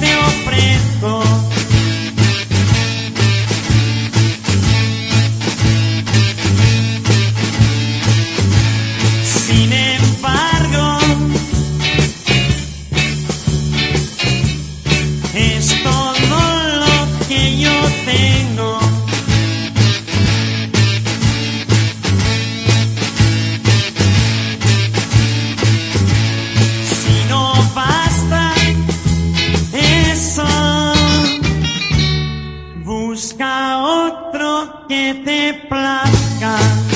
te ofrezco. Sin que te plazca.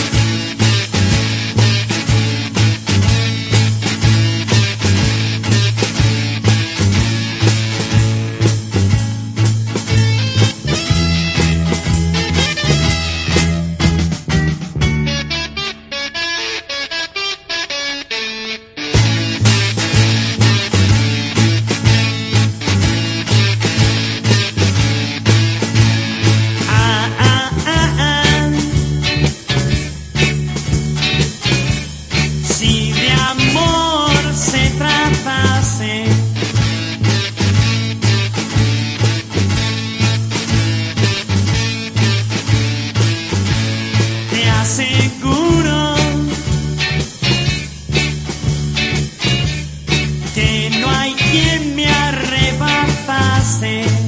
Say.